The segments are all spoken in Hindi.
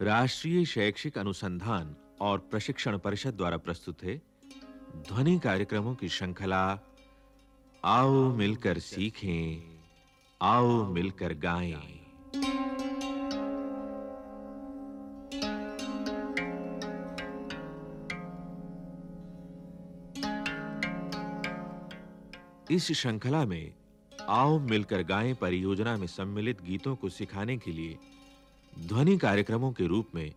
राष्ट्रीय शैक्षिक अनुसंधान और प्रशिक्षण परिषद द्वारा प्रस्तुत है ध्वनि कार्यक्रमों की श्रृंखला, आओ मिलकर सीखें, आओ मिलकर गाएँ। इस श्रृंखला में आओ मिलकर गाएँ परियोजना में सम्मिलित गीतों को सिखाने के लिए ध्वनि कार्यक्रमों के रूप में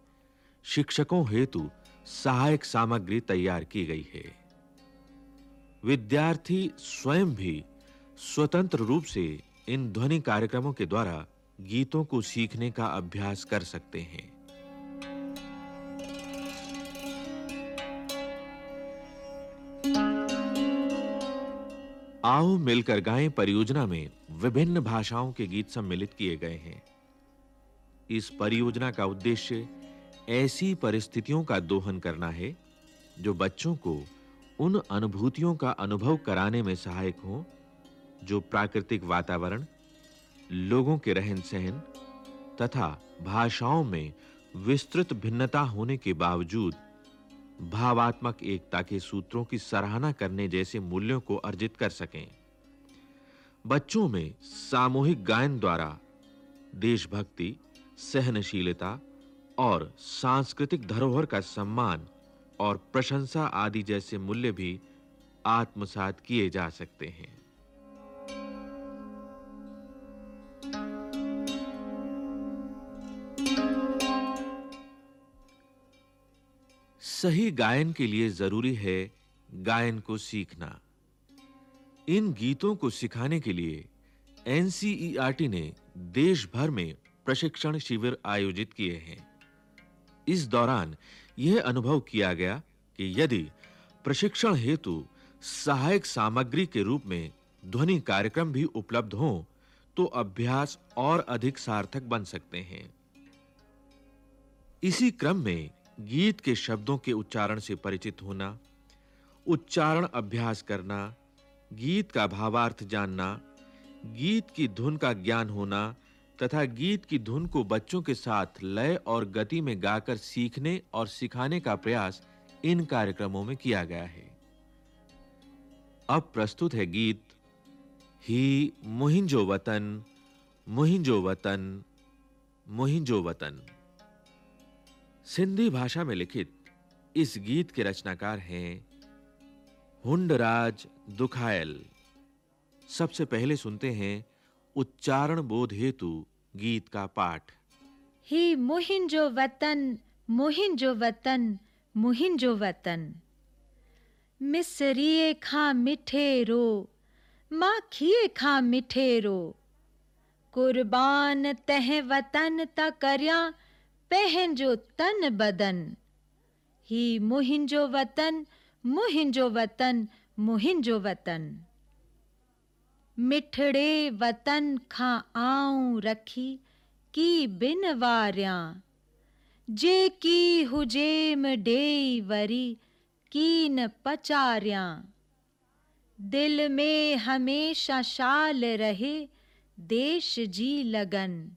शिक्षकों हेतु सहायक सामग्री तैयार की गई है। विद्यार्थी स्वयं भी स्वतंत्र रूप से इन ध्वनि कार्यक्रमों के द्वारा गीतों को सीखने का अभ्यास कर सकते हैं। आओ मिलकर गाएँ परियोजना में विभिन्न भाषाओं के गीत सम्मिलित किए गए हैं। इस परियोजना का उद्देश्य ऐसी परिस्थितियों का दोहन करना है, जो बच्चों को उन अनुभूतियों का अनुभव कराने में सहायक हों, जो प्राकृतिक वातावरण, लोगों के रहन-सहन तथा भाषाओं में विस्तृत भिन्नता होने के बावजूद भावात्मक एकता के सूत्रों की सराहना करने जैसे मूल्यों को अर्जित कर सकें। बच्चों में सामूहिक गायन द्वारा देशभक्ति, सहनशीलता और सांस्कृतिक धरोहर का सम्मान और प्रशंसा आदि जैसे मूल्य भी आत्मसात किए जा सकते हैं। सही गायन के लिए ज़रूरी है गायन को सीखना। इन गीतों को सिखाने के लिए एनसीईआरटी ने देश भर में प्रशिक्षण शिविर आयोजित किए हैं। इस दौरान यह अनुभव किया गया कि यदि प्रशिक्षण हेतु सहायक सामग्री के रूप में ध्वनि कार्यक्रम भी उपलब्ध हो तो अभ्यास और अधिक सार्थक बन सकते हैं। इसी क्रम में गीत के शब्दों के उच्चारण से परिचित होना, उच्चारण अभ्यास करना, गीत का भावार्थ जानना, गीत की धुन का ज्ञान होना तथा गीत की धुन को बच्चों के साथ लय और गति में गाकर सीखने और सिखाने का प्रयास इन कार्यक्रमों में किया गया है। अब प्रस्तुत है गीत, ही मुहिंजो वतन मुहिंजो वतन मुहिंजो वतन। सिंधी भाषा में लिखित इस गीत के रचनाकार हैं हुंडराज दुखायल। सबसे पहले सुनते हैं उच्चारण बोध हेतु गीत का पाठ। ही मुहिंजो वतन मुहिंजो वतन मुहिंजो वतन। मिसरिए खा मिठे रो माखिए खा मिठे रो। कुर्बान तह वतन ता करया पंहिंजो तन बदन। ही मुहिंजो वतन मुहिंजो वतन मुहिंजो वतन। मिठड़े वतन खां आऊँ रखी की बिन वारियाँ। जे की हुजेम डेई वरी की न पचारियाँ। दिल में हमेशा शाल रहे, देश जी लगन।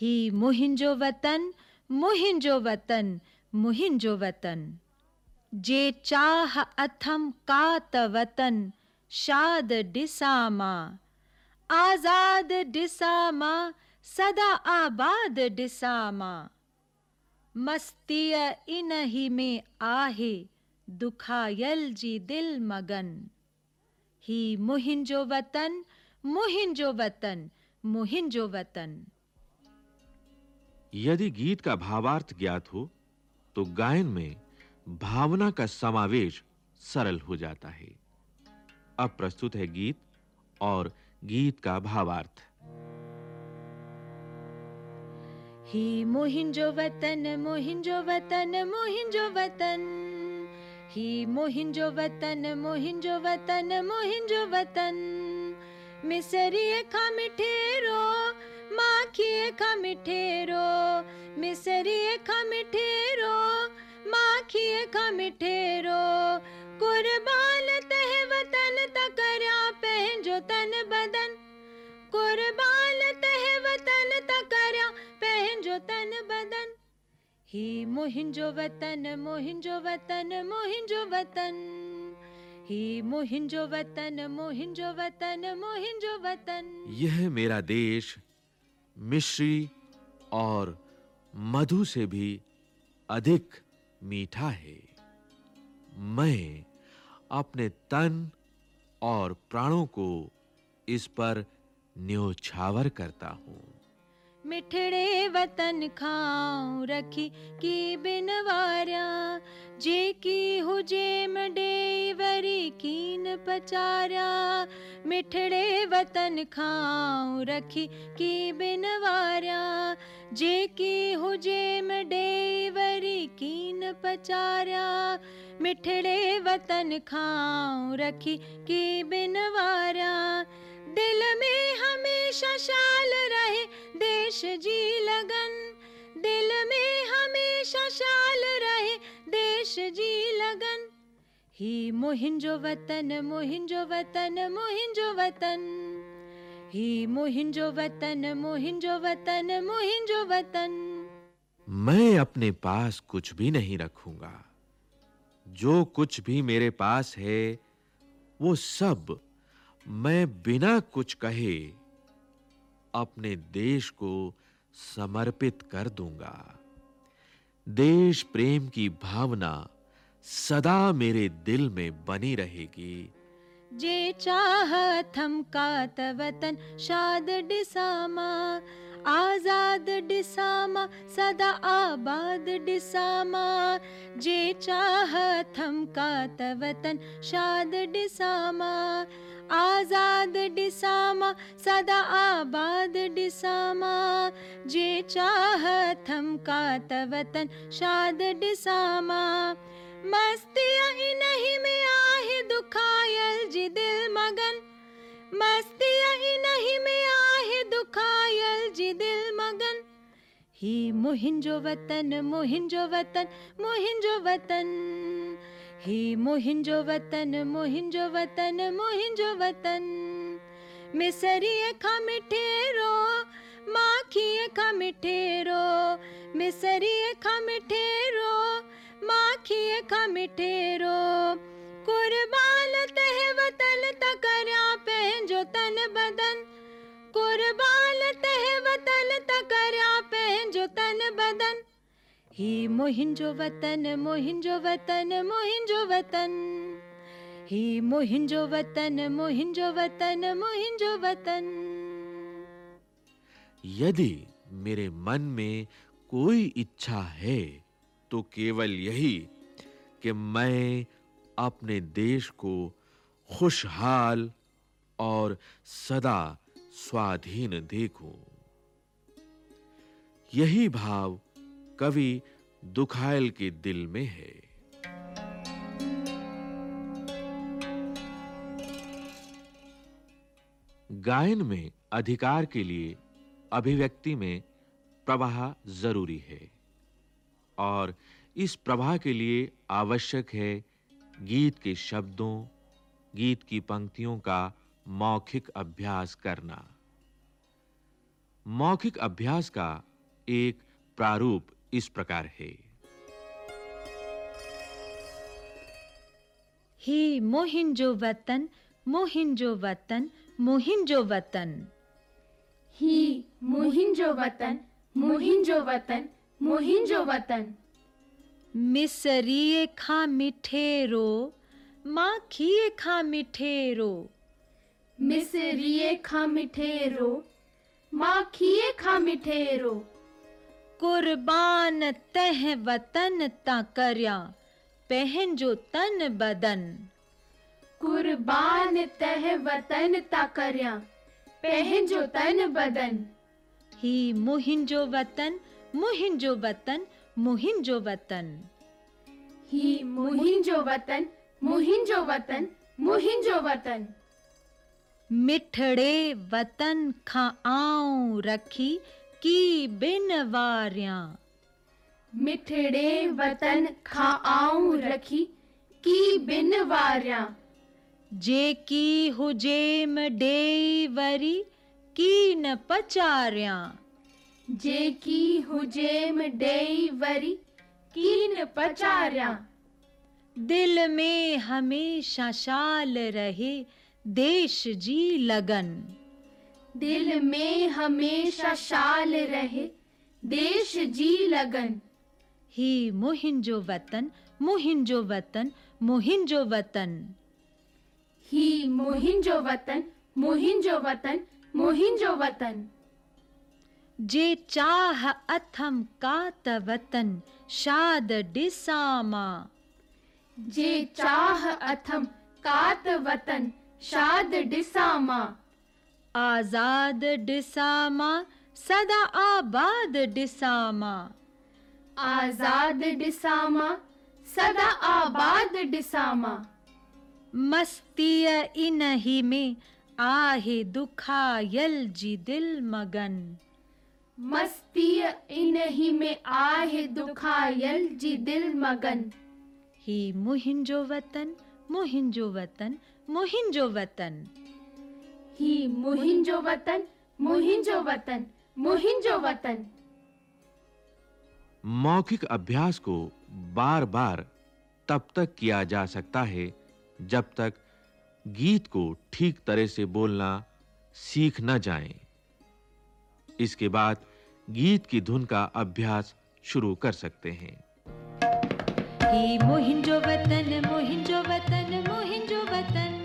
ही मुहिंजो वतन मुहिंजो वतन मुहिंजो वतन। जे चाह अथम का त वतन, शाद डिसामा आज़ाद डिसामा सदा आबाद डिसामा मस्तीअ इन ही में आहे, दुखायल जी दिल मगन। ही मुहिंजो वतन मुहिंजो वतन मुहिंजो वतन। यदि गीत का भावार्थ ज्ञात हो तो गायन में भावना का समावेश सरल हो जाता है। अब प्रस्तुत है गीत और गीत का भावार्थ। ही मोहिंजो वतन मोहिंजो वतन मोहिंजो वतन। ही मोहिंजो वतन मोहिंजो वतन मोहिंजो वतन। मिसरी खा मिठेरो माखिए खा मिठेरो मिसरी खा मिठेरो, माखिए खा मिठेरो। कुर्बान तह वतन तकर्या पंहिंजो तन बदन। कुर्बान तह वतन तकर्या पंहिंजो तन बदन। ही मुहिंजो वतन मुहिंजो वतन मुहिंजो वतन। ही मुहिंजो वतन मुहिंजो वतन मुहिंजो वतन। यह मेरा देश मिश्री और मधु से भी अधिक मीठा है। मैं अपने तन और प्राणों को इस पर न्योछावर करता हूँ। मिठड़े वतन खाऊं, रखी की बिन वारिया। जे की हुजे मडे, वरी कीन पचारिया। मिठड़े वतन खाऊं, रखी की बिन वारिया। जे की हुजे मडे, वरी कीन पचारिया। मिठड़े वतन खाऊं, रखी की बिन वारिया। दिल में हमेशा शाल रहे देश जी लगन। दिल में हमेशा शाल रहे देश जी लगन। ही मुहिंजो वतन मुहिंजो वतन मुहिंजो वतन। ही मुहिंजो वतन मुहिंजो वतन मुहिंजो वतन। मैं अपने पास कुछ भी नहीं रखूँगा। जो कुछ भी मेरे पास है, वो सब मैं बिना कुछ कहे अपने देश को समर्पित कर दूँगा। देश प्रेम की भावना सदा मेरे दिल में बनी रहेगी। जे चाह थम का वतन शाद डिसामा, आज़ाद डिसामा, सदा आबाद डिसामा। जे चाह थम का वतन शाद डिसामा आज़ाद डिसामा, सदा आबाद डिसामा। जे चाह थम का वतन शाद डिसामा। मस्तिया इन्हीं में आहे दुखायल जी दिल मगन। मस्तिया इन्हीं में आहे दुखायल जी दिल मगन। ही मुहिंजो वतन मुहिंजो वतन मुहिंजो वतन। ही मुहिंजो वतन मुहिंजो वतन मुहिंजो वतन। मिसरीअ खां मिठेरो, माखीअ खां मिठेरो। मिसरीअ खां मिठेरो, माखीअ खां मिठेरो। कुर्बान तह वतन त करिया पंहिंजो तन बदन। कुर्बान तह वतन त करिया पंहिंजो तन बदन। ही मुहिंजो वतन मुहिंजो वतन मुहिंजो वतन ही मुहिंजो वतन मुहिंजो वतन मुहिंजो वतन यदि मेरे मन में कोई इच्छा है तो केवल यही कि मैं अपने देश को खुशहाल और सदा स्वाधीन देखूँ। यही भाव कवि दुखायल के दिल में है। गायन में अधिकार के लिए अभिव्यक्ति में प्रवाह ज़रूरी है और इस प्रवाह के लिए आवश्यक है गीत के शब्दों, गीत की पंक्तियों का मौखिक अभ्यास करना। मौखिक अभ्यास का एक प्रारूप इस प्रकार है। ही मोहिंजो वतन मोहिंजो वतन मोहिंजो वतन। ही मुहिंजो वतन मुहिंजो वतन मुहिंजो वतन। मिसरीए खां मिठेरो माखीए खां मिठेरो। मिसरीए खां मिठेरो माखीए खां मिठेरो। कुर्बान तह वतन ता करया पंहिंजो तन बदन। कुर्बान तह वतन ता करया पंहिंजो तन बदन। ही मुहिंजो वतन मुहिंजो वतन मुहिंजो वतन। ही मुहिंजो वतन मुहिंजो वतन मुहिंजो वतन। मिठड़े वतन खां आऊँ रखी की बिन वारियाँ। मिठड़े वतन खाआऊं रखी की बिन वारियाँ। जे की हुजेम डेई वरी की न पचारियाँ। जे की हुजेम डेई वरी कीन पचारियाँ। दिल में हमेशा शाल रहे देश जी लगन। दिल में हमेशा शाल रहे देश जी लगन। ही मुहिंजो वतन मुहिंजो वतन मुहिंजो वतन। ही मुहिंजो वतन मुहिंजो वतन मुहिंजो वतन। जे चाह अथम कात वतन शाद डिसामा। जे चाह अथम कात वतन शाद डिसामा। आज़ाद डिसामा सदा आबाद डिसामा। आज़ाद डिसामा सदा आबाद डिसामा। मस्तीय इनही में आहे दुखायल जी दिल मगन। मस्ती इन्हीं में आहे दुखायल जी दिल मगन। ही मुहिंजो वतन मुहिंजो वतन मुहिंजो वतन। ही मुहिंजो वतन मुहिंजो वतन मुहिंजो वतन। मौखिक अभ्यास को बार-बार तब तक किया जा सकता है जब तक गीत को ठीक तरह से बोलना सीख न जाए। इसके बाद गीत की धुन का अभ्यास शुरू कर सकते हैं। ही मुहिंजो वतन मुहिंजो वतन मुहिंजो वतन।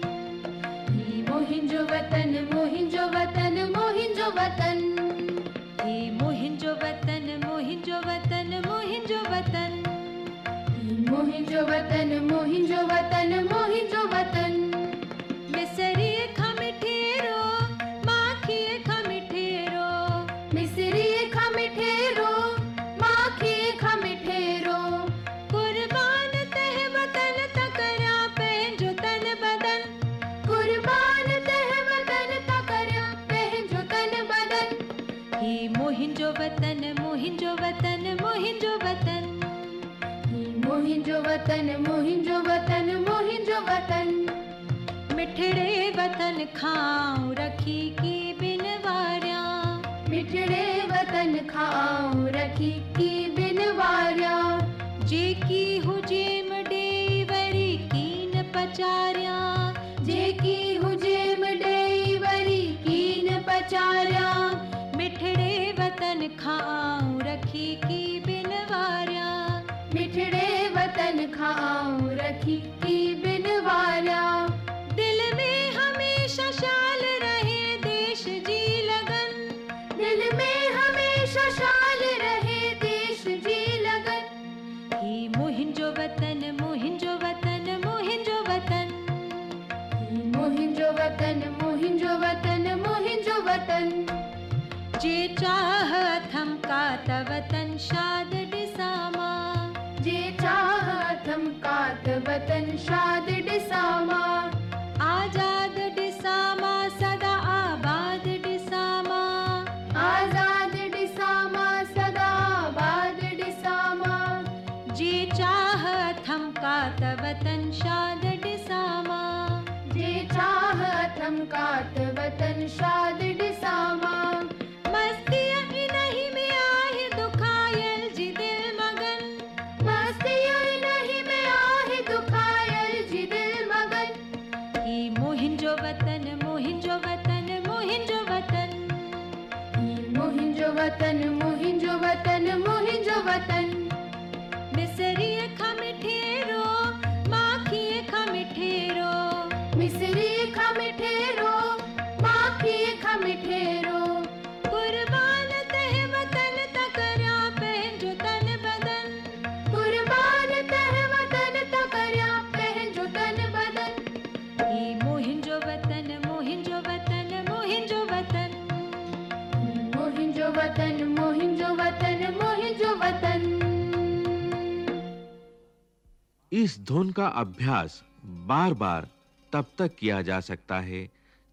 वतन, मुहिंजो वतन मुहिंजो वतन। ही मुहिंजो वतन मुहिंजो वतन मुहिंजो वतन। मुहिंजो वतन मुहिंजो वतन मुहिंजो वतन। मुहिंजो वतन। मुहिंजो वतन मुहिंजो वतन मुहिंजो वतन। मिठड़े वतन खाऊं रखी की बिन वारिया। मिठड़े वतन खाऊं रखी की बिन वारिया। जेकी हुजे मडे वरी कीन पचारिया। जेकी हुजे मडई वरी कीन पचारिया। मिठड़े वतन खाऊं रखी की मिठड़े वतन खाऊं रखी की बिन कात वतन वतन वतन वतन। इस धुन का अभ्यास बार-बार तब तक किया जा सकता है,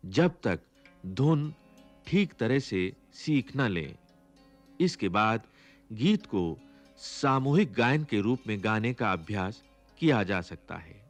जब तक धुन ठीक तरह से सीख न ले। इसके बाद गीत को सामूहिक गायन के रूप में गाने का अभ्यास किया जा सकता है।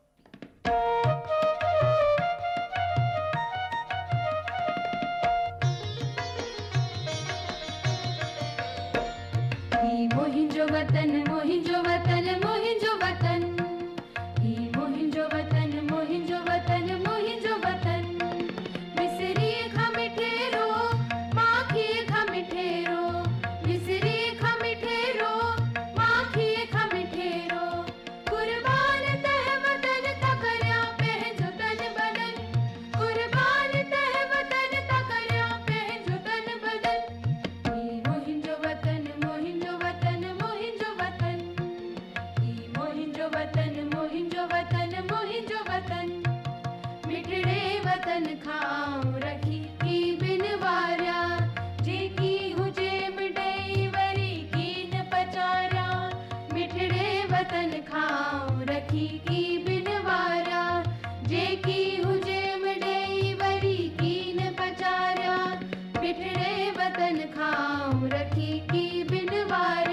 बिठड़े वतन खाऊं रखी की बिनवार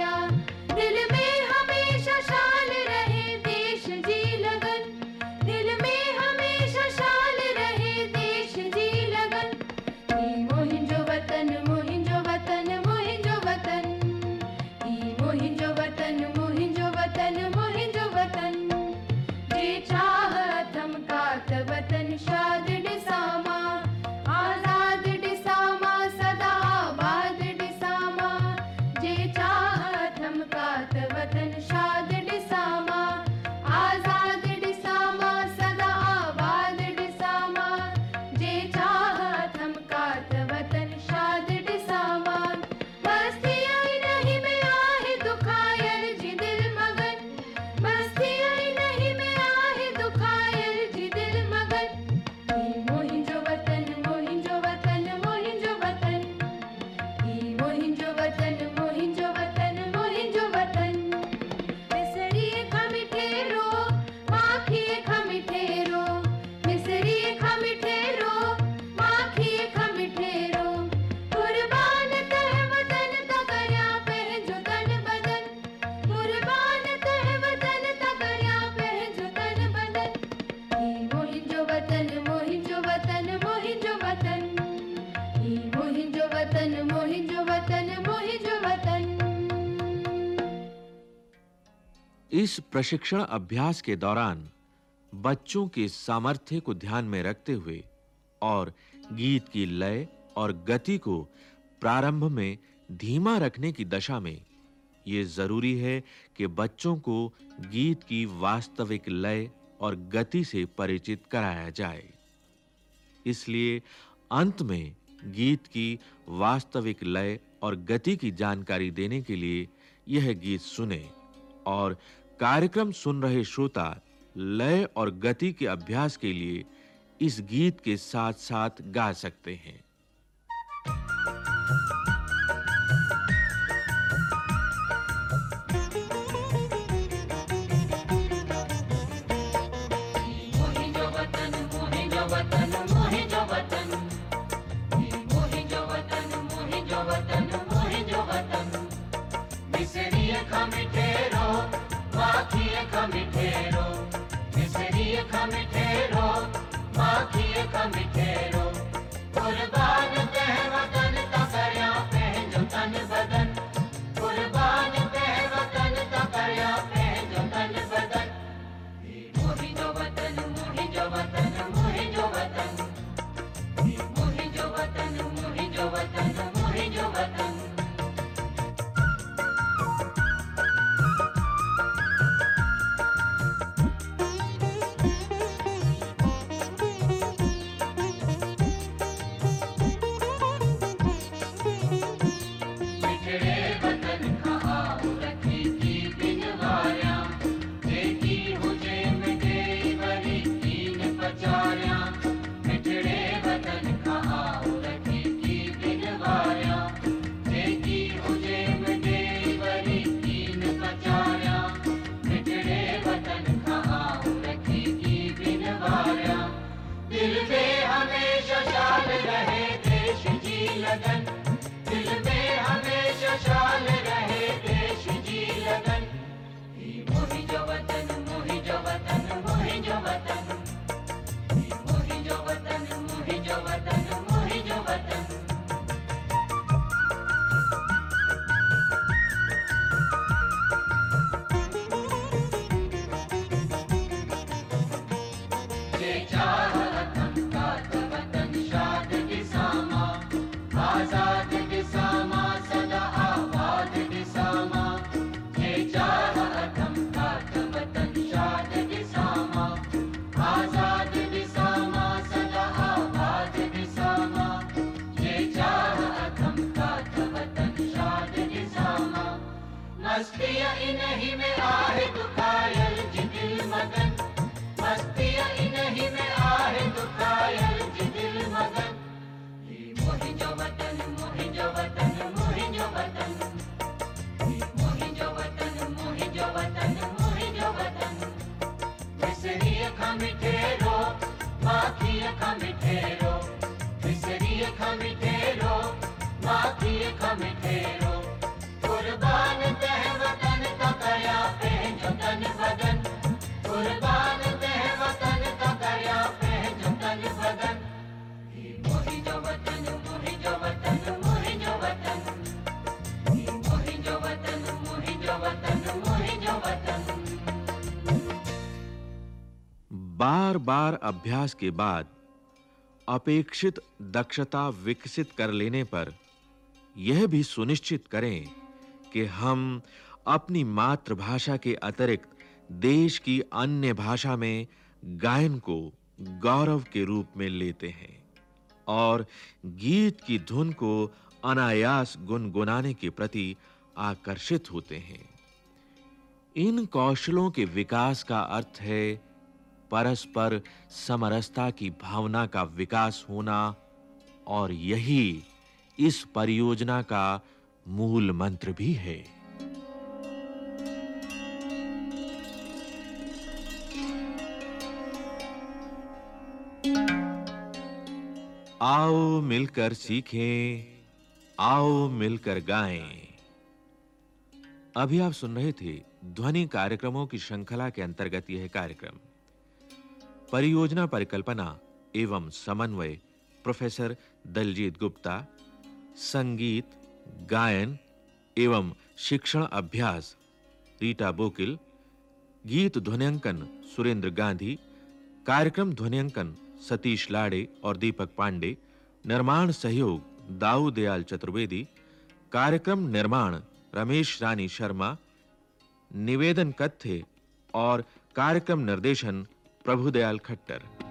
इस प्रशिक्षण अभ्यास के दौरान बच्चों के सामर्थ्य को ध्यान में रखते हुए और गीत की लय और गति को प्रारंभ में धीमा रखने की दशा में यह ज़रूरी है कि बच्चों को गीत की वास्तविक लय और गति से परिचित कराया जाए। इसलिए अंत में गीत की वास्तविक लय और गति की जानकारी देने के लिए यह गीत सुने और कार्यक्रम सुन रहे श्रोता लय और गति के अभ्यास के लिए इस गीत के साथ-साथ गा सकते हैं। बार-बार अभ्यास के बाद अपेक्षित दक्षता विकसित कर लेने पर यह भी सुनिश्चित करें कि हम अपनी मातृभाषा के अतिरिक्त देश की अन्य भाषा में गायन को गौरव के रूप में लेते हैं और गीत की धुन को अनायास गुनगुनाने के प्रति आकर्षित होते हैं। इन कौशलों के विकास का अर्थ है परस्पर समरसता की भावना का विकास होना और यही इस परियोजना का मूल मंत्र भी है। आओ मिलकर सीखें, आओ मिलकर गाएँ। अभी आप सुन रहे थे ध्वनि कार्यक्रमों की श्रृंखला के अंतर्गत यह कार्यक्रम। परियोजना परिकल्पना एवं समन्वय, प्रोफेसर दलजीत गुप्ता, संगीत, गायन एवं शिक्षण अभ्यास, रीटा बोकिल, गीत ध्वनियांकन सुरेंद्र गांधी, कार्यक्रम ध्वनियांकन सतीश लाड़े और दीपक पांडे, निर्माण सहयोग दाऊ दयाल चतुर्वेदी, कार्यक्रम निर्माण रमेश रानी शर्मा, निवेदन कथ्य और कार्यक्रम निर्देशन प्रभुदयाल खट्टर।